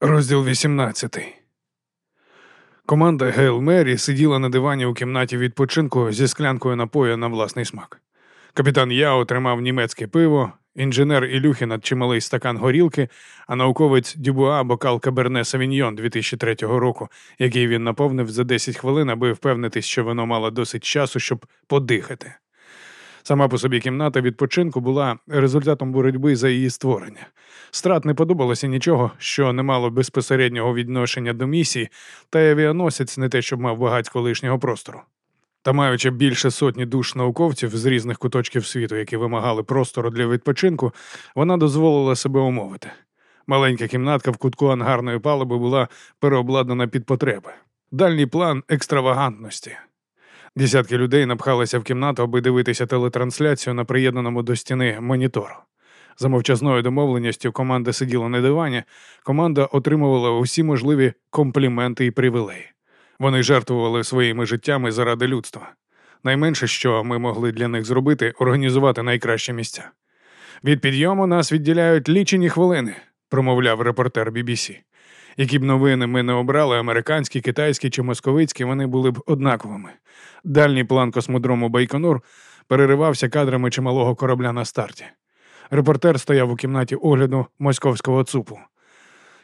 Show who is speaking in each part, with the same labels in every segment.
Speaker 1: Розділ 18. Команда Гейл Мері сиділа на дивані у кімнаті відпочинку зі склянкою напою на власний смак. Капітан Яо тримав німецьке пиво, інженер Ілюхіна чималий стакан горілки, а науковець Дюбуа бокал Каберне Савіньйон 2003 року, який він наповнив за 10 хвилин, аби впевнитись, що воно мало досить часу, щоб подихати. Сама по собі кімната відпочинку була результатом боротьби за її створення. Страт не подобалося нічого, що не мало безпосереднього відношення до місії, та авіаносець не те, щоб мав багатько лишнього простору. Та маючи більше сотні душ науковців з різних куточків світу, які вимагали простору для відпочинку, вона дозволила себе умовити. Маленька кімнатка в кутку ангарної палуби була переобладнана під потреби. Дальній план екстравагантності. Десятки людей напхалися в кімнату, аби дивитися телетрансляцію на приєднаному до стіни монітору. За мовчазною домовленістю команда сиділа на дивані, команда отримувала усі можливі компліменти і привілеї. Вони жертвували своїми життями заради людства. Найменше, що ми могли для них зробити, організувати найкращі місця. Від підйому нас відділяють лічені хвилини, промовляв репортер BBC. Які б новини ми не обрали, американські, китайські чи московицькі, вони були б однаковими. Дальній план космодрому Байконур переривався кадрами чималого корабля на старті. Репортер стояв у кімнаті огляду московського цупу.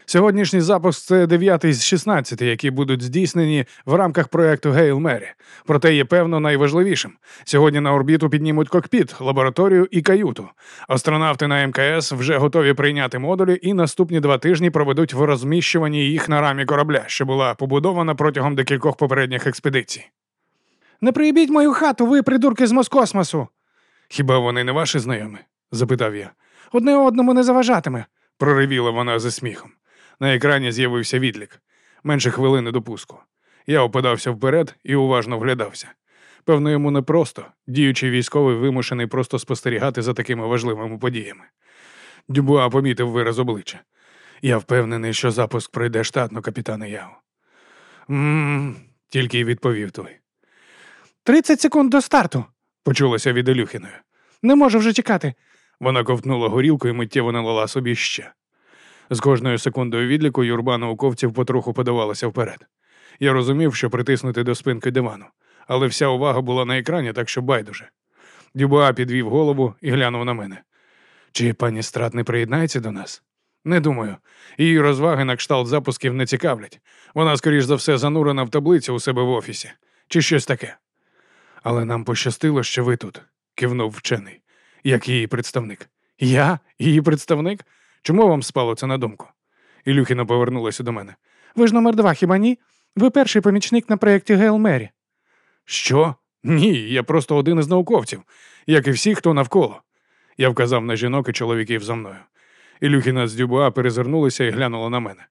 Speaker 1: Сьогоднішній запуск це дев'ятий з 16, які будуть здійснені в рамках проекту Гейл Мері. Проте є певно найважливішим. Сьогодні на орбіту піднімуть кокпіт, лабораторію і каюту. Астронавти на МКС вже готові прийняти модулі і наступні два тижні проведуть в розміщуванні їх на рамі корабля, що була побудована протягом декількох попередніх експедицій. Не приїбіть мою хату, ви придурки з Москосмосу. Хіба вони не ваші знайомі? запитав я. Одне одному не заважатиме, проривіла вона за сміхом. На екрані з'явився відлік. Менше хвилини до пуску. Я опадався вперед і уважно вглядався. Певно, йому непросто, діючий військовий вимушений просто спостерігати за такими важливими подіями. Дюбуа помітив вираз обличчя. Я впевнений, що запуск пройде штатно, капітане Яо. «Ммм», – тільки й відповів той. Тридцять секунд до старту, почулося від Ілюхіної. Не можу вже чекати. Вона ковтнула горілку і миттєво налила собі ще. З кожною секундою відліку юрба науковців потроху подавалася вперед. Я розумів, що притиснути до спинки дивану, але вся увага була на екрані, так що байдуже. Дюбуа підвів голову і глянув на мене. Чи пані Страт не приєднається до нас? Не думаю. Її розваги на кшталт запусків не цікавлять. Вона, скоріш за все, занурена в таблицю у себе в офісі, чи щось таке. Але нам пощастило, що ви тут, кивнув вчений, як її представник. Я? Її представник? Чому вам спало це на думку? Ілюхіна повернулася до мене. Ви ж номер два, хіба ні? Ви перший помічник на проєкті Гейл Мері. Що? Ні, я просто один із науковців, як і всі, хто навколо. Я вказав на жінок і чоловіків за мною. Ілюхіна з Дюбуа перезирнулася і глянула на мене.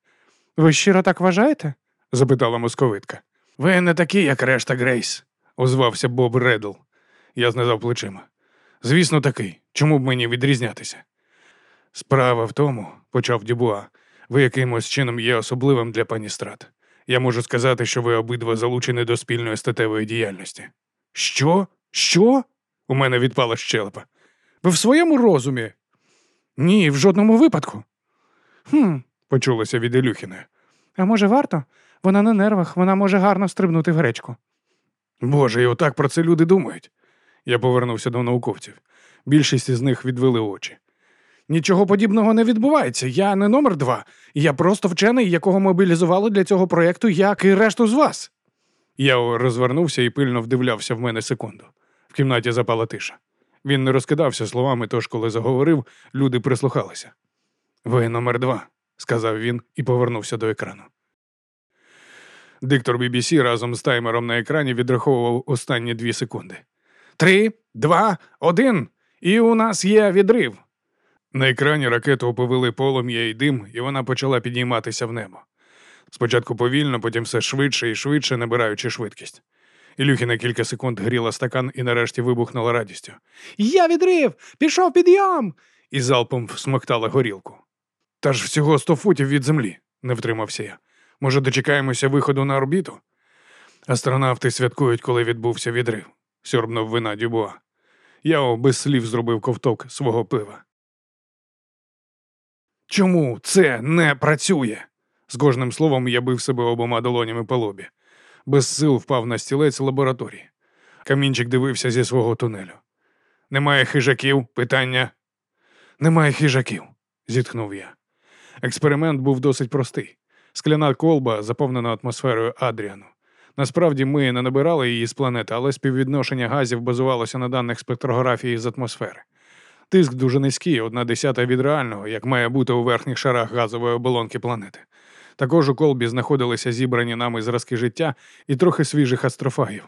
Speaker 1: Ви щиро так вважаєте? запитала московитка. Ви не такі, як решта Грейс, озвався Боб Редл. Я знизав плечима. Звісно, такий. Чому б мені відрізнятися? Справа в тому, почав Дюбуа, ви якимось чином є особливим для пані Страт. Я можу сказати, що ви обидва залучені до спільної статевої діяльності. Що? Що? У мене відпала щелепа. Ви в своєму розумі? Ні, в жодному випадку. «Хм», – почулося від Ілюхіної. А може, варто? Вона на нервах, вона може гарно стрибнути в гречку. Боже, і отак про це люди думають. Я повернувся до науковців. Більшість із них відвели очі. Нічого подібного не відбувається. Я не номер два. Я просто вчений, якого мобілізували для цього проєкту, як і решту з вас. Я розвернувся і пильно вдивлявся в мене секунду. В кімнаті запала тиша. Він не розкидався словами, тож, коли заговорив, люди прислухалися. Ви номер два, сказав він і повернувся до екрану. Диктор BBC разом з таймером на екрані відраховував останні дві секунди. Три, два, один. І у нас є відрив. На екрані ракету оповили полум'я і дим, і вона почала підійматися в небо. Спочатку повільно, потім все швидше і швидше, набираючи швидкість. Ілюхі на кілька секунд гріла стакан і нарешті вибухнула радістю. Я відрив! Пішов підйом! і залпом всмоктала горілку. Та ж всього сто футів від землі, не втримався я. Може, дочекаємося виходу на орбіту? Астронавти святкують, коли відбувся відрив, сьорбнув вина Дюбуа. Я без слів зробив ковток свого пива. Чому це не працює? З кожним словом я бив себе обома долонями по лобі. Без сил впав на стілець лабораторії. Камінчик дивився зі свого тунелю. Немає хижаків? Питання. Немає хижаків, зітхнув я. Експеримент був досить простий. Скляна колба, заповнена атмосферою Адріану. Насправді ми не набирали її з планети, але співвідношення газів базувалося на даних спектрографії з атмосфери. Тиск дуже низький, одна десята від реального, як має бути у верхніх шарах газової оболонки планети. Також у колбі знаходилися зібрані нами зразки життя і трохи свіжих астрофагів.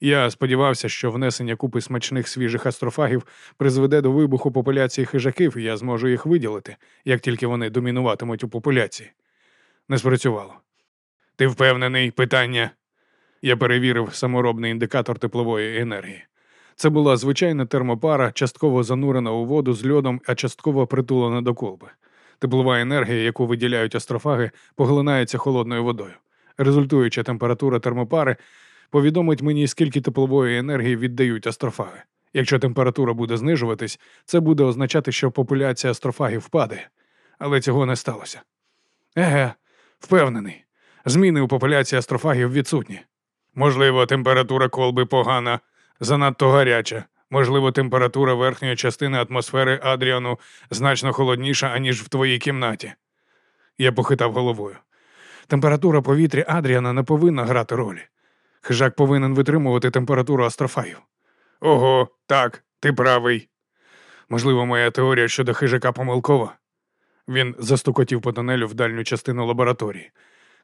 Speaker 1: Я сподівався, що внесення купи смачних свіжих астрофагів призведе до вибуху популяції хижаків, і я зможу їх виділити, як тільки вони домінуватимуть у популяції. Не спрацювало. Ти впевнений, питання? Я перевірив саморобний індикатор теплової енергії. Це була звичайна термопара, частково занурена у воду з льодом, а частково притулена до колби. Теплова енергія, яку виділяють астрофаги, поглинається холодною водою. Результуюча температура термопари повідомить мені, скільки теплової енергії віддають астрофаги. Якщо температура буде знижуватись, це буде означати, що популяція астрофагів впаде. Але цього не сталося. Еге, впевнений. Зміни у популяції астрофагів відсутні. Можливо, температура колби погана, занадто гаряча. Можливо, температура верхньої частини атмосфери Адріану значно холодніша, аніж в твоїй кімнаті. Я похитав головою. Температура повітря Адріана не повинна грати ролі. Хижак повинен витримувати температуру астрофагів. Ого, так, ти правий. Можливо, моя теорія щодо хижака помилкова. Він застукотів по тунелю в дальню частину лабораторії.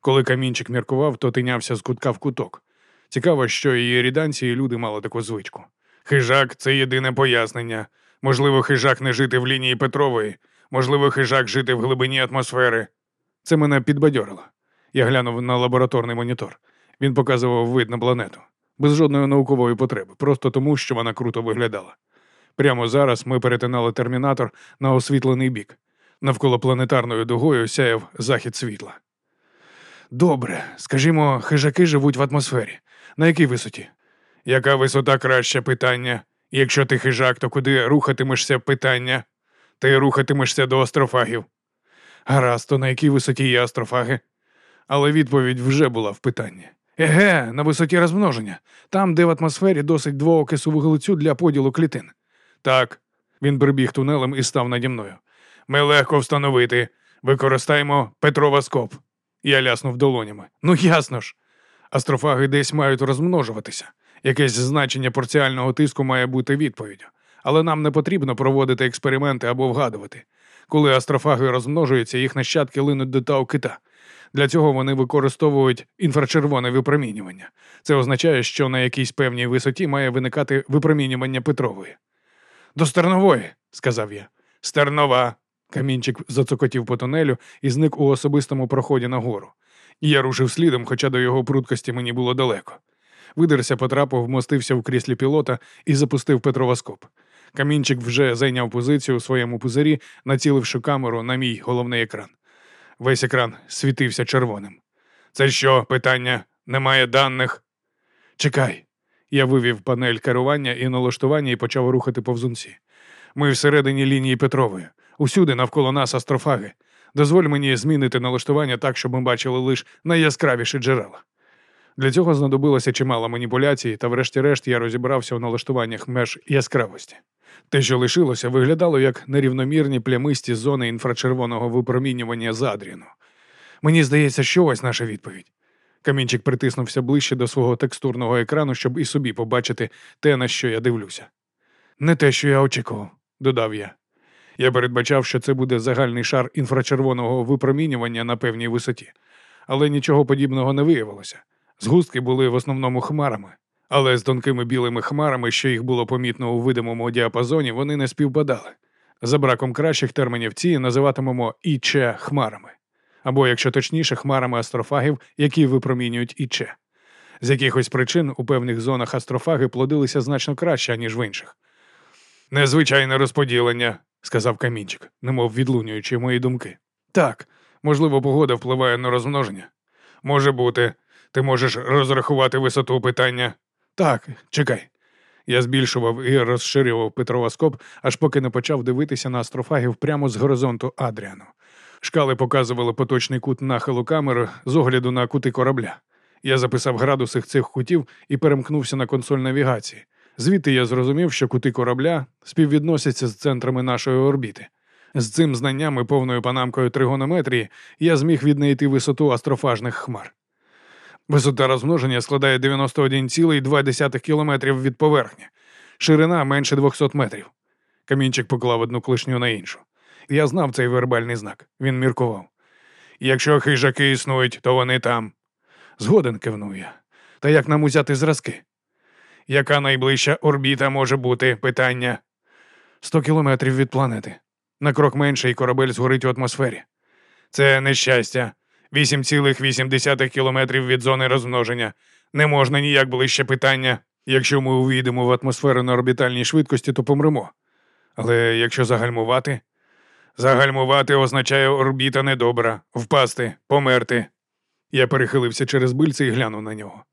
Speaker 1: Коли камінчик міркував, то тинявся з кутка в куток. Цікаво, що і ріданці, і люди мали таку звичку. Хижак це єдине пояснення. Можливо, хижак не жити в лінії Петрової, можливо, хижак жити в глибині атмосфери. Це мене підбадьорило. Я глянув на лабораторний монітор. Він показував вид на планету. Без жодної наукової потреби, просто тому, що вона круто виглядала. Прямо зараз ми перетинали термінатор на освітлений бік. Навколо планетарною дугою сяяв захід світла. Добре, скажімо, хижаки живуть в атмосфері. На якій висоті? Яка висота краще питання? Якщо ти хижак, то куди рухатимешся питання? Ти рухатимешся до астрофагів. Гаразд, то на якій висоті є астрофаги? Але відповідь вже була в питанні. Еге, на висоті розмноження, там, де в атмосфері досить двоокису вуглецю для поділу клітин. Так, він прибіг тунелем і став наді мною. Ми легко встановити. Використаємо Петровоскоп. Я ляснув долонями. Ну, ясно ж. Астрофаги десь мають розмножуватися. Якесь значення порціального тиску має бути відповіддю. Але нам не потрібно проводити експерименти або вгадувати. Коли астрофаги розмножуються, їх нащадки линуть до тау кита. Для цього вони використовують інфрачервоне випромінювання. Це означає, що на якійсь певній висоті має виникати випромінювання Петрової. До стернової, сказав я. Стернова. Камінчик зацокотів по тунелю і зник у особистому проході нагору. Я рушив слідом, хоча до його прудкості мені було далеко. Видерся по трапу, вмостився в кріслі пілота і запустив Петровоскоп. Камінчик вже зайняв позицію у своєму пузирі, націливши камеру на мій головний екран. Весь екран світився червоним. Це що, питання? Немає даних? Чекай. Я вивів панель керування і налаштування і почав рухати повзунці. Ми всередині лінії Петрової. Усюди навколо нас астрофаги. Дозволь мені змінити налаштування так, щоб ми бачили лише найяскравіші джерела. Для цього знадобилося чимало маніпуляцій, та врешті-решт я розібрався у налаштуваннях меж яскравості. Те, що лишилося, виглядало як нерівномірні плямисті зони інфрачервоного випромінювання задріну. Мені здається, що ось наша відповідь. Камінчик притиснувся ближче до свого текстурного екрану, щоб і собі побачити те, на що я дивлюся. Не те, що я очікував, додав я. Я передбачав, що це буде загальний шар інфрачервоного випромінювання на певній висоті, але нічого подібного не виявилося. Згустки були в основному хмарами, але з тонкими білими хмарами, що їх було помітно у видимому діапазоні, вони не співпадали. За браком кращих термінів ці називатимемо іче хмарами, або, якщо точніше, хмарами астрофагів, які випромінюють іче. З якихось причин у певних зонах астрофаги плодилися значно краще, ніж в інших. Незвичайне розподілення, сказав камінчик, немов відлунюючи мої думки. Так, можливо, погода впливає на розмноження. Може бути, ти можеш розрахувати висоту питання. Так, чекай. Я збільшував і розширював петровоскоп, аж поки не почав дивитися на астрофагів прямо з горизонту Адріану. Шкали показували поточний кут нахилу камери з огляду на кути корабля. Я записав градуси цих кутів і перемкнувся на консоль навігації. Звідти я зрозумів, що кути корабля співвідносяться з центрами нашої орбіти. З цим знанням і повною панамкою тригонометрії я зміг віднайти висоту астрофажних хмар. Висота розмноження складає 91,2 км від поверхні, ширина менше 200 метрів. Камінчик поклав одну клишню на іншу. Я знав цей вербальний знак. Він міркував. Якщо хижаки існують, то вони там. Згоден кивнув я. Та як нам узяти зразки? Яка найближча орбіта може бути питання? Сто кілометрів від планети. На крок менше і корабель згорить у атмосфері. Це нещастя. 8,8 кілометрів від зони розмноження. Не можна ніяк ближче питання. Якщо ми увійдемо в атмосферу на орбітальній швидкості, то помремо. Але якщо загальмувати, загальмувати означає орбіта недобра, впасти, померти. Я перехилився через бильце і глянув на нього.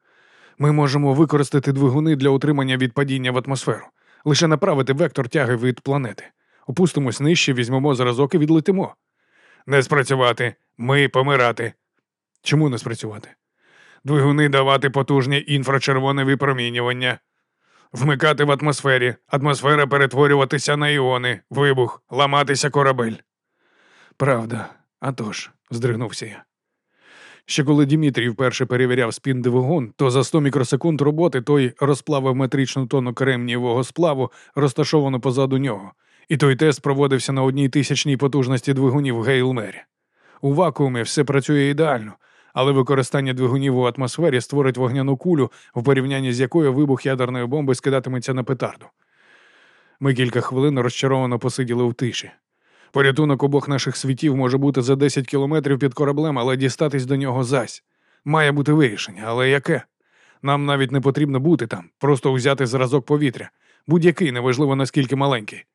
Speaker 1: Ми можемо використати двигуни для утримання від падіння в атмосферу, лише направити вектор тяги від планети. Опустимось нижче, візьмемо зразок і відлетимо. Не спрацювати, ми помирати. Чому не спрацювати? Двигуни давати потужні інфрачервоне випромінювання, вмикати в атмосфері, атмосфера перетворюватися на іони, вибух, ламатися корабель. Правда, а тож, здригнувся я. Ще коли Дімітрій вперше перевіряв спін двигун, то за 100 мікросекунд роботи той розплавив метричну тонну кремнієвого сплаву, розташовану позаду нього, і той тест проводився на одній тисячній потужності двигунів Гейлмері. У вакуумі все працює ідеально, але використання двигунів у атмосфері створить вогняну кулю, в порівнянні з якою вибух ядерної бомби скидатиметься на петарду. Ми кілька хвилин розчаровано посиділи в тиші. Порятунок обох наших світів може бути за 10 кілометрів під кораблем, але дістатись до нього зась. Має бути вирішення, але яке? Нам навіть не потрібно бути там, просто взяти зразок повітря, будь-який, неважливо наскільки маленький.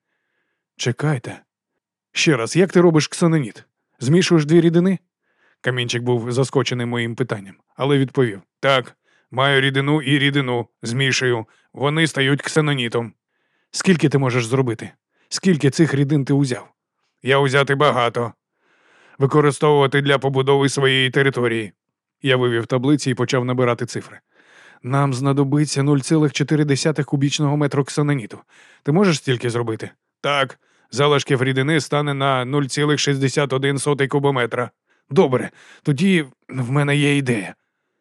Speaker 1: Чекайте. Ще раз, як ти робиш ксаноніт? Змішуєш дві рідини? Камінчик був заскочений моїм питанням, але відповів: Так, маю рідину і рідину, змішую. Вони стають ксенонітом. Скільки ти можеш зробити? Скільки цих рідин ти узяв? Я узяти багато. Використовувати для побудови своєї території. Я вивів таблиці і почав набирати цифри. Нам знадобиться 0,4 кубічного метру ксаноніту. Ти можеш стільки зробити? Так. Залишків рідини стане на 0,61 кубометра. Добре, тоді в мене є ідея.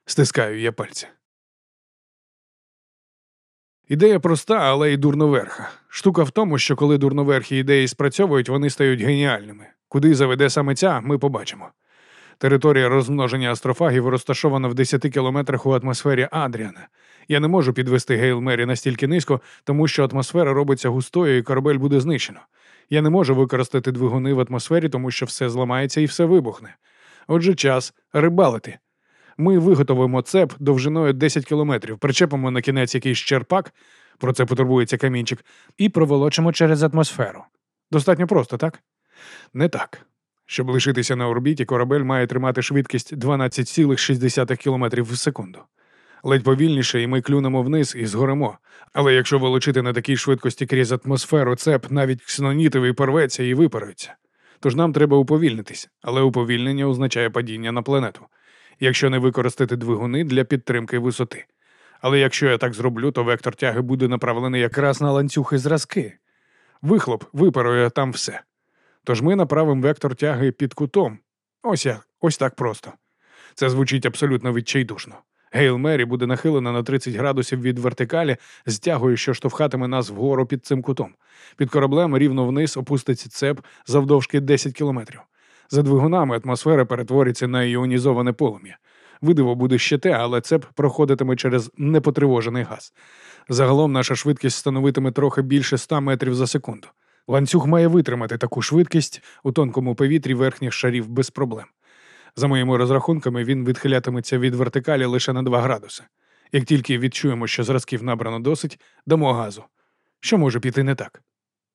Speaker 1: Стискаю я пальці. Ідея проста, але й дурноверха. Штука в тому, що коли дурноверхі ідеї спрацьовують, вони стають геніальними. Куди заведе саме ця, ми побачимо. Територія розмноження астрофагів розташована в 10 кілометрах у атмосфері Адріана. Я не можу підвести Гейл Мері настільки низько, тому що атмосфера робиться густою і корабель буде знищено. Я не можу використати двигуни в атмосфері, тому що все зламається і все вибухне. Отже, час рибалити. Ми виготовимо цеп довжиною 10 кілометрів, причепимо на кінець якийсь черпак, про це потурбується камінчик, і проволочимо через атмосферу. Достатньо просто, так? Не так. Щоб лишитися на орбіті, корабель має тримати швидкість 12,6 км в секунду. Ледь повільніше, і ми клюнемо вниз і згоремо. Але якщо волочити на такій швидкості крізь атмосферу цеп, навіть ксенонітовий порветься і випарується. Тож нам треба уповільнитись, але уповільнення означає падіння на планету, якщо не використати двигуни для підтримки висоти. Але якщо я так зроблю, то вектор тяги буде направлений якраз на ланцюги зразки. Вихлоп випарує там все. Тож ми направимо вектор тяги під кутом. Ось як, ось так просто. Це звучить абсолютно відчайдушно. Гейл Мері буде нахилена на 30 градусів від вертикалі з тягою, що штовхатиме нас вгору під цим кутом. Під кораблем рівно вниз опуститься цеп завдовжки 10 кілометрів. За двигунами атмосфера перетвориться на іонізоване полум'я. Видиво буде ще те, але цеп проходитиме через непотривожений газ. Загалом наша швидкість становитиме трохи більше 100 метрів за секунду. Ланцюг має витримати таку швидкість у тонкому повітрі верхніх шарів без проблем. За моїми розрахунками, він відхилятиметься від вертикалі лише на 2 градуси. Як тільки відчуємо, що зразків набрано досить, дамо газу. Що може піти не так?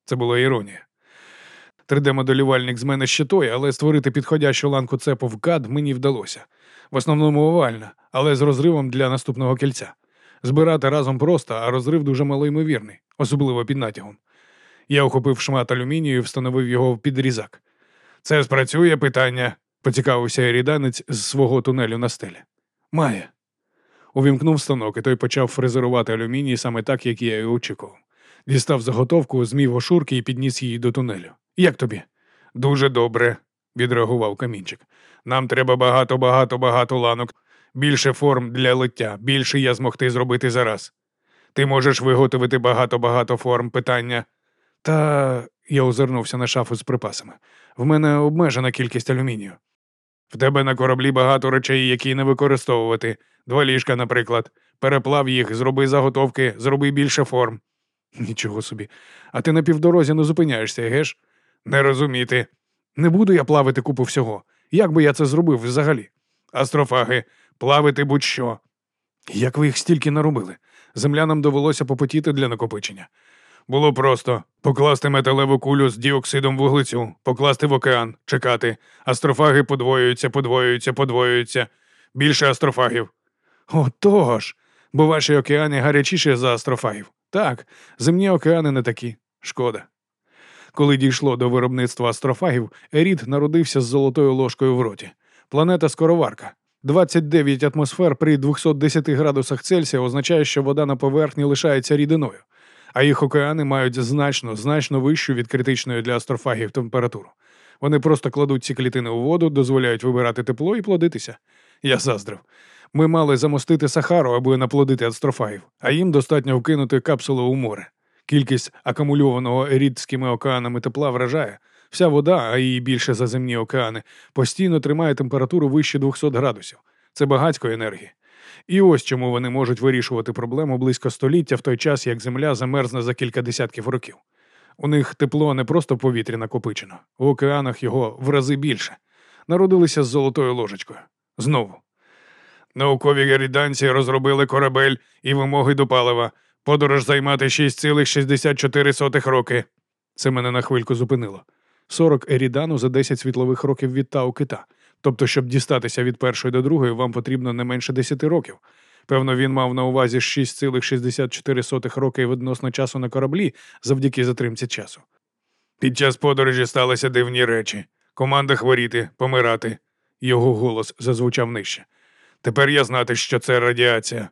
Speaker 1: Це була іронія. 3D-моделювальник з мене ще той, але створити підходящу ланку цепу в КАД мені вдалося. В основному овальна, але з розривом для наступного кільця. Збирати разом просто, а розрив дуже малоймовірний, особливо під натягом. Я охопив шмат алюмінію і встановив його в підрізак. Це спрацює питання, поцікавився еріданець з свого тунелю на стелі. Має. Увімкнув станок, і той почав фрезерувати алюміній саме так, як я і очікував. Дістав заготовку, змів ошурки і підніс її до тунелю. Як тобі? Дуже добре, відреагував камінчик. Нам треба багато, багато, багато ланок, більше форм для лиття, більше я змогти зробити зараз. Ти можеш виготовити багато-багато форм питання. Та я озирнувся на шафу з припасами. В мене обмежена кількість алюмінію. В тебе на кораблі багато речей, які не використовувати. Два ліжка, наприклад. Переплав їх, зроби заготовки, зроби більше форм. Нічого собі. А ти на півдорозі не зупиняєшся, геш? Не розуміти. Не буду я плавити купу всього. Як би я це зробив взагалі? Астрофаги, плавити будь-що. Як ви їх стільки наробили? Землянам довелося попотіти для накопичення. Було просто покласти металеву кулю з діоксидом вуглецю, покласти в океан, чекати. Астрофаги подвоюються, подвоюються, подвоюються. Більше астрофагів. О, ж! Бо ваші океани гарячіші за астрофагів. Так, земні океани не такі. Шкода. Коли дійшло до виробництва астрофагів, Ерід народився з золотою ложкою в роті. Планета Скороварка. 29 атмосфер при 210 градусах Цельсія означає, що вода на поверхні лишається рідиною, а їх океани мають значно, значно вищу від критичної для астрофагів температуру. Вони просто кладуть ці клітини у воду, дозволяють вибирати тепло і плодитися. Я заздрив. Ми мали замостити Сахару, аби наплодити астрофагів, а їм достатньо вкинути капсулу у море. Кількість акумульованого ерідськими океанами тепла вражає. Вся вода, а її більше за земні океани, постійно тримає температуру вище 200 градусів. Це багатько енергії. І ось чому вони можуть вирішувати проблему близько століття в той час, як Земля замерзне за кілька десятків років. У них тепло не просто в повітрі накопичено, в океанах його в рази більше. Народилися з золотою ложечкою. Знову. Наукові геріданці розробили корабель і вимоги до палива. Подорож займати 6,64 роки. Це мене на хвильку зупинило. 40 ерідану за 10 світлових років від Тау кита. Тобто, щоб дістатися від першої до другої, вам потрібно не менше 10 років. Певно, він мав на увазі 6,64 роки відносно часу на кораблі завдяки затримці часу. Під час подорожі сталися дивні речі. Команда хворіти, помирати. Його голос зазвучав нижче. Тепер я знати, що це радіація.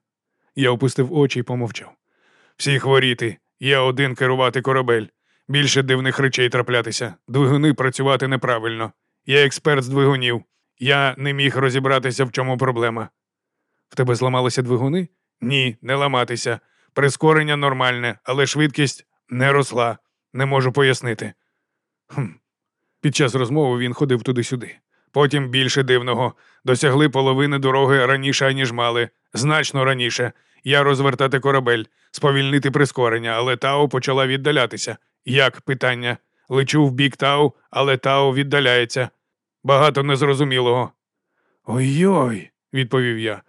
Speaker 1: Я опустив очі і помовчав. Всі хворіти, я один керувати корабель. Більше дивних речей траплятися, двигуни працювати неправильно. Я експерт з двигунів. Я не міг розібратися, в чому проблема. В тебе зламалися двигуни? Ні, не ламатися. Прискорення нормальне, але швидкість не росла. Не можу пояснити. Хм. Під час розмови він ходив туди-сюди. Потім більше дивного. Досягли половини дороги раніше, ніж мали, значно раніше. Я розвертати корабель, сповільнити прискорення, але Тау почала віддалятися. Як питання? Лечу в бік Тау, але Тау віддаляється. Багато незрозумілого. Ой-ой, відповів я.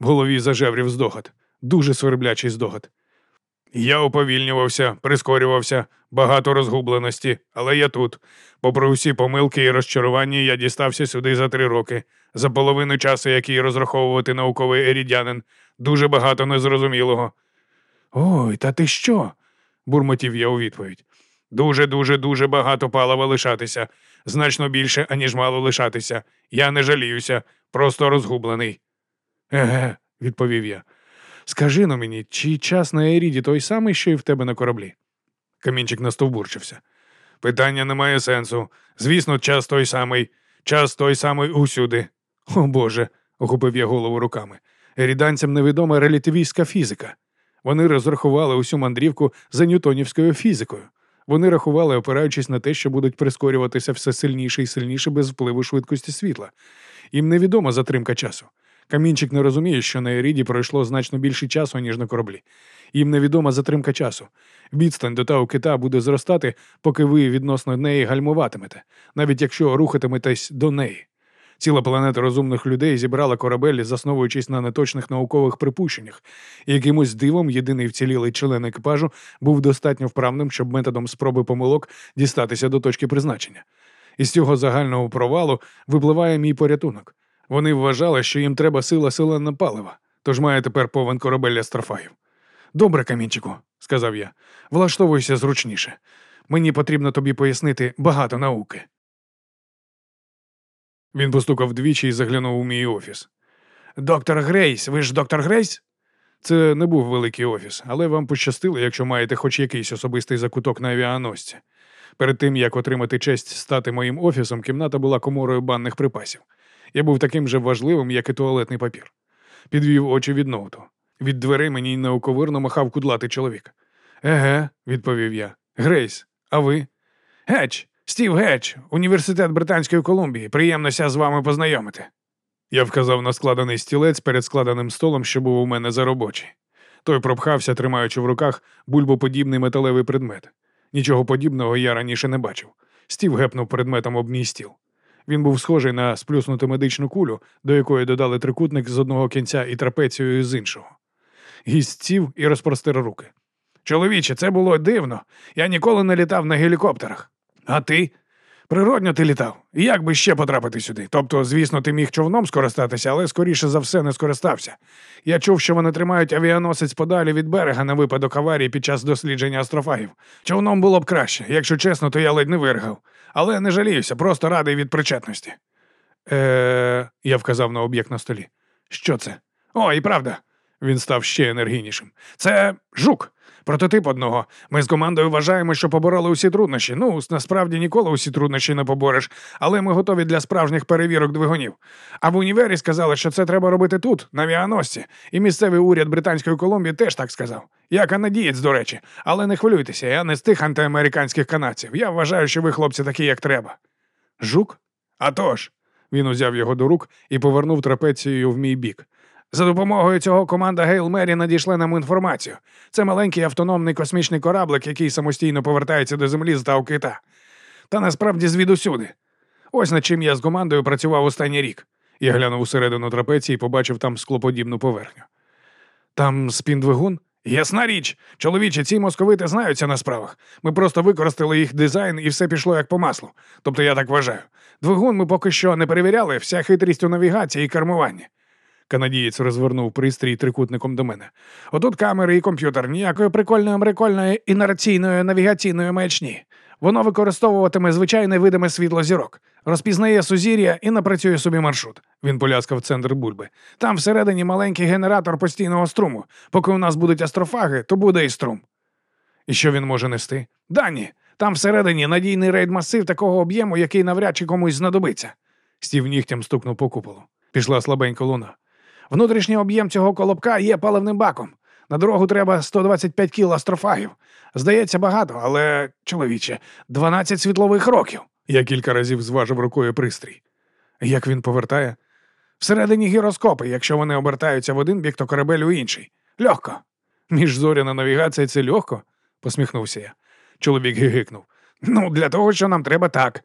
Speaker 1: В голові зажеврів здогад. Дуже сверблячий здогад. Я уповільнювався, прискорювався, багато розгубленості, але я тут. Попри усі помилки і розчарування, я дістався сюди за три роки, за половину часу, який розраховувати науковий ерідянин, дуже багато незрозумілого. Ой, та ти що? бурмотів я у відповідь. Дуже, дуже, дуже багато палива лишатися, значно більше, аніж мало лишатися. Я не жаліюся, просто розгублений. Еге, відповів я. Скажи но мені, чи час на Еріді той самий, що й в тебе на кораблі? Камінчик настовбурчився. Питання не має сенсу. Звісно, час той самий, час той самий усюди. О Боже, охопив я голову руками. Еріданцям невідома релятивістська фізика. Вони розрахували усю мандрівку за ньютонівською фізикою. Вони рахували, опираючись на те, що будуть прискорюватися все сильніше і сильніше без впливу швидкості світла. Їм невідома затримка часу. Камінчик не розуміє, що на Еріді пройшло значно більше часу, ніж на кораблі. Їм невідома затримка часу. Відстань до Тау кита буде зростати, поки ви відносно неї гальмуватимете, навіть якщо рухатиметесь до неї. Ціла планета розумних людей зібрала корабель, засновуючись на неточних наукових припущеннях, і якимось дивом єдиний вцілілий член екіпажу був достатньо вправним, щоб методом спроби помилок дістатися до точки призначення. Із цього загального провалу випливає мій порятунок. Вони вважали, що їм треба сила селена палива, тож має тепер повен корабель астрофаїв. Добре, камінчику, сказав я, влаштовуйся зручніше. Мені потрібно тобі пояснити багато науки. Він постукав двічі і заглянув у мій офіс. Доктор Грейс, ви ж доктор Грейс? Це не був великий офіс, але вам пощастило, якщо маєте хоч якийсь особистий закуток на авіаносці. Перед тим, як отримати честь стати моїм офісом, кімната була коморою банних припасів. Я був таким же важливим, як і туалетний папір. Підвів очі від ноуту. Від дверей мені неоковирно махав кудлатий чоловік. Еге, відповів я. Грейс, а ви? Геч, Стів Геч, університет Британської Колумбії. Приємнося з вами познайомити. Я вказав на складений стілець перед складеним столом, що був у мене за робочий. Той пропхався, тримаючи в руках бульбоподібний металевий предмет. Нічого подібного я раніше не бачив. Стів гепнув предметом об мій стіл. Він був схожий на сплюснуту медичну кулю, до якої додали трикутник з одного кінця і трапецію з іншого. Гість сів і розпростер руки. Чоловіче, це було дивно. Я ніколи не літав на гелікоптерах. А ти? Природньо ти літав. Як би ще потрапити сюди? Тобто, звісно, ти міг човном скористатися, але скоріше за все не скористався. Я чув, що вони тримають авіаносець подалі від берега на випадок аварії під час дослідження астрофагів. Човном було б краще, якщо чесно, то я ледь не виргав. Але не жаліюся, просто радий від причетності. Е, я вказав на об'єкт на столі. Що це? О, і правда. Він став ще енергійнішим. Це жук. Прототип одного. Ми з командою вважаємо, що побороли усі труднощі. Ну, насправді ніколи усі труднощі не побореш, але ми готові для справжніх перевірок двигунів. А в універі сказали, що це треба робити тут, на авіаносці. І місцевий уряд Британської Колумбії теж так сказав. Я канадієць, до речі, але не хвилюйтеся, я не з тих антиамериканських канадців. Я вважаю, що ви, хлопці, такі, як треба. Жук? А тож!» Він узяв його до рук і повернув трапецією в мій бік. За допомогою цього команда Гейл Мері надійшла нам інформацію. Це маленький автономний космічний кораблик, який самостійно повертається до землі з тау кита. Та насправді звідусюди. Ось над чим я з командою працював останній рік. Я глянув усередину трапеції і побачив там склоподібну поверхню. Там спін-двигун? Ясна річ, чоловічі, ці московити знаються на справах. Ми просто використали їх дизайн і все пішло як по маслу. Тобто я так вважаю. Двигун ми поки що не перевіряли, вся хитрість у навігації і кермуванні. Канадієць розвернув пристрій трикутником до мене. Отут камери і комп'ютер, ніякої прикольної прикольної інерційної навігаційної маячні. Воно використовуватиме звичайне видиме світло зірок, розпізнає сузір'я і напрацює собі маршрут. Він поляскав центр бульби. Там всередині маленький генератор постійного струму. Поки у нас будуть астрофаги, то буде і струм. І що він може нести? Дані. Там всередині надійний рейд масив такого об'єму, який навряд чи комусь знадобиться. Стів нігтям стукнув по куполу. Пішла слабенька луна. Внутрішній об'єм цього колобка є паливним баком. На дорогу треба 125 кіл астрофагів. Здається, багато, але, чоловіче, 12 світлових років. Я кілька разів зважив рукою пристрій. Як він повертає? Всередині гіроскопи, якщо вони обертаються в один бік, то корабель у інший. Легко. Міжзоряна навігація це легко, посміхнувся я. Чоловік гигикнув. Ну, для того, що нам треба так.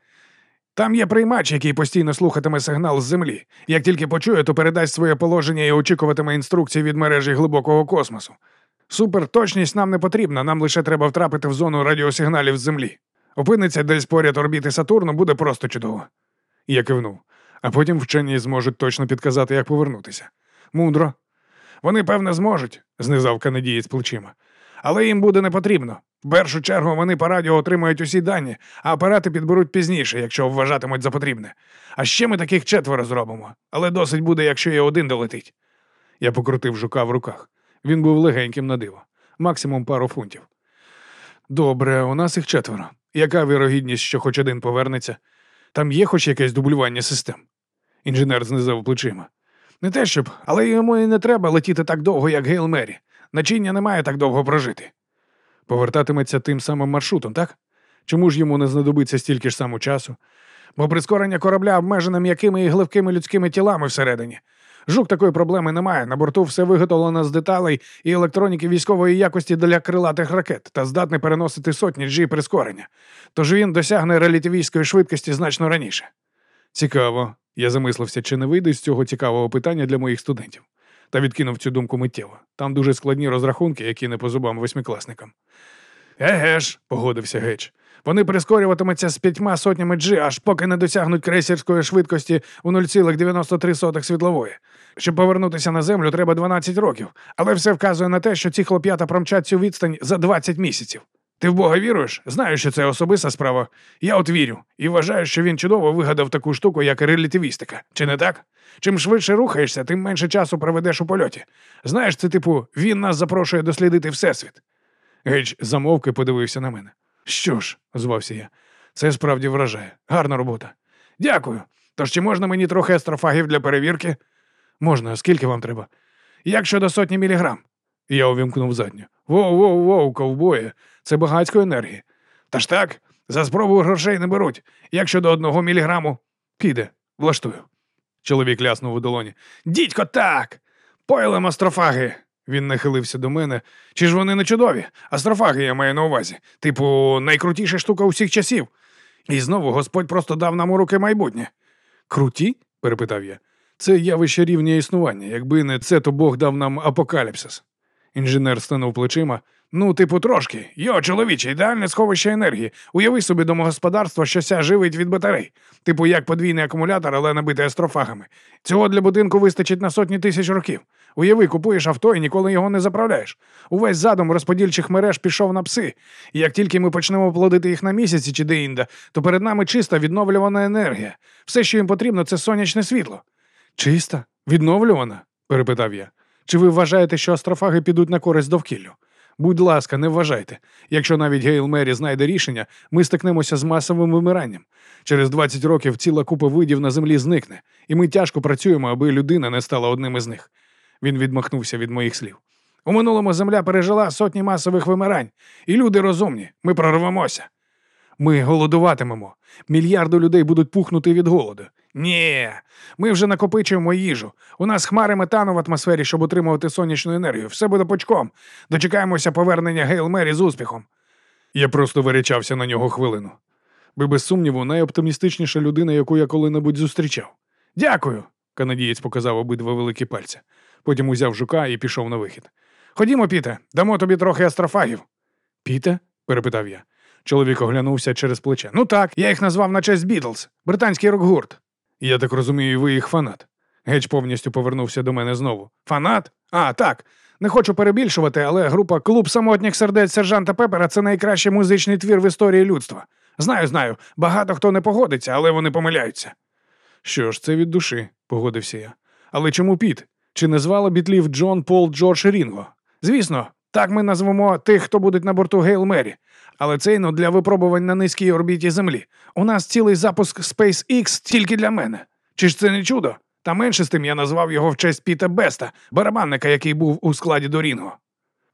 Speaker 1: Там є приймач, який постійно слухатиме сигнал з землі. Як тільки почує, то передасть своє положення і очікуватиме інструкції від мережі глибокого космосу. Суперточність нам не потрібна, нам лише треба втрапити в зону радіосигналів з землі. Опиниться десь поряд орбіти Сатурну, буде просто чудово. Я кивнув, а потім вчені зможуть точно підказати, як повернутися. Мудро. Вони, певне, зможуть, знизав канадієць плечима. Але їм буде не потрібно. В першу чергу вони по радіо отримають усі дані, а апарати підберуть пізніше, якщо вважатимуть за потрібне. А ще ми таких четверо зробимо, але досить буде, якщо є один долетить. Я покрутив жука в руках. Він був легеньким на диво, максимум пару фунтів. Добре, у нас їх четверо. Яка вірогідність, що хоч один повернеться? Там є хоч якесь дублювання систем? Інженер знизав плечима. Не те щоб, але йому і не треба летіти так довго, як Гейл Мері. Начиння не має так довго прожити. Повертатиметься тим самим маршрутом, так? Чому ж йому не знадобиться стільки ж самого часу? Бо прискорення корабля обмежене м'якими і гливкими людськими тілами всередині. Жук такої проблеми немає. На борту все виготовлено з деталей і електроніки військової якості для крилатих ракет та здатний переносити сотні G прискорення. Тож він досягне релятивістської швидкості значно раніше. Цікаво. Я замислився, чи не вийде з цього цікавого питання для моїх студентів. Та відкинув цю думку миттєво. Там дуже складні розрахунки, які не по зубам восьмикласникам. Еге ж, погодився Геч. Вони прискорюватимуться з п'ятьма сотнями G, аж поки не досягнуть крейсерської швидкості у 0,93 світлової. Щоб повернутися на землю, треба 12 років, але все вказує на те, що ці хлоп'ята промчать цю відстань за 20 місяців. Ти в Бога віруєш? Знаю, що це особиста справа. Я от вірю і вважаю, що він чудово вигадав таку штуку, як релятивістика. Чи не так? Чим швидше рухаєшся, тим менше часу проведеш у польоті. Знаєш, це типу, він нас запрошує дослідити Всесвіт. Гейдж замовки подивився на мене. Що ж, озвався я, це справді вражає. Гарна робота. Дякую. Тож чи можна мені трохи астрофагів для перевірки? Можна, скільки вам треба? Як щодо сотні міліграм? Я увімкнув задню. Воу, воу, воу, ковбоє, це багатько енергії. Та ж так, за спробу грошей не беруть. Як щодо одного міліграму, піде, влаштую. Чоловік ляснув у долоні. Дідько, так! Пойлем астрофаги. Він нахилився до мене. Чи ж вони не чудові? Астрофаги я маю на увазі. Типу, найкрутіша штука усіх часів. І знову Господь просто дав нам у руки майбутнє. Круті? перепитав я. Це явище рівня існування. Якби не це, то Бог дав нам апокаліпсис. Інженер стинув плечима. Ну, типу, трошки. Йо, чоловіче, ідеальне сховище енергії. Уяви собі домогосподарство, що ся живить від батарей. Типу, як подвійний акумулятор, але набитий астрофагами. Цього для будинку вистачить на сотні тисяч років. Уяви, купуєш авто і ніколи його не заправляєш. Увесь задум розподільчих мереж пішов на пси. І як тільки ми почнемо плодити їх на місяці чи де-інде, то перед нами чиста відновлювана енергія. Все, що їм потрібно, це сонячне світло. Чиста? Відновлювана? перепитав я. Чи ви вважаєте, що астрофаги підуть на користь довкіллю? Будь ласка, не вважайте. Якщо навіть Гейл Мері знайде рішення, ми стикнемося з масовим вимиранням. Через 20 років ціла купа видів на землі зникне, і ми тяжко працюємо, аби людина не стала одним із них. Він відмахнувся від моїх слів. У минулому земля пережила сотні масових вимирань, і люди розумні, ми прорвемося. Ми голодуватимемо. Мільярди людей будуть пухнути від голоду. Ні, ми вже накопичуємо їжу. У нас хмари метану в атмосфері, щоб утримувати сонячну енергію. Все буде почком. Дочекаємося повернення Гейл Мері з успіхом. Я просто вирячався на нього хвилину. Ви, без сумніву, найоптимістичніша людина, яку я коли-небудь зустрічав. Дякую. Канадієць показав обидва великі пальці. Потім узяв жука і пішов на вихід. Ходімо, Піте, дамо тобі трохи астрофагів. Піте? перепитав я. Чоловік оглянувся через плече. Ну так, я їх назвав на честь Бітлз, британський рок-гурт. Я так розумію, ви їх фанат. Геть повністю повернувся до мене знову. Фанат? А, так. Не хочу перебільшувати, але група Клуб самотніх сердець сержанта Пепера це найкращий музичний твір в історії людства. Знаю, знаю, багато хто не погодиться, але вони помиляються. Що ж, це від душі, погодився я. Але чому Піт? Чи не звала бітлів Джон Пол Джордж Рінго? Звісно, так ми назвемо тих, хто будуть на борту Гейл Мері. Але це ну, для випробувань на низькій орбіті Землі. У нас цілий запуск SpaceX тільки для мене. Чи ж це не чудо? Та менше з тим я назвав його в честь Піта Беста, барабанника, який був у складі до Рінго.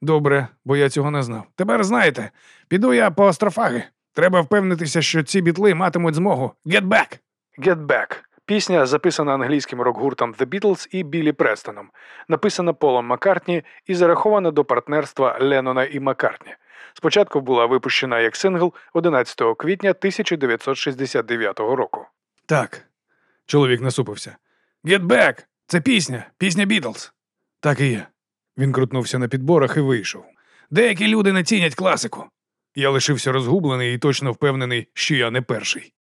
Speaker 1: Добре, бо я цього не знав. Тепер знаєте, піду я по астрофаги. Треба впевнитися, що ці бітли матимуть змогу. Get back! Get back. Пісня записана англійським рок-гуртом The Beatles і Білі Престоном, написана Полом Маккартні і зарахована до партнерства Леннона і Маккартні. Спочатку була випущена як сингл 11 квітня 1969 року. Так. Чоловік насупився. Get back! Це пісня, пісня Бітлз. Так і є. Він крутнувся на підборах і вийшов. Деякі люди не цінять класику. Я лишився розгублений і точно впевнений, що я не перший.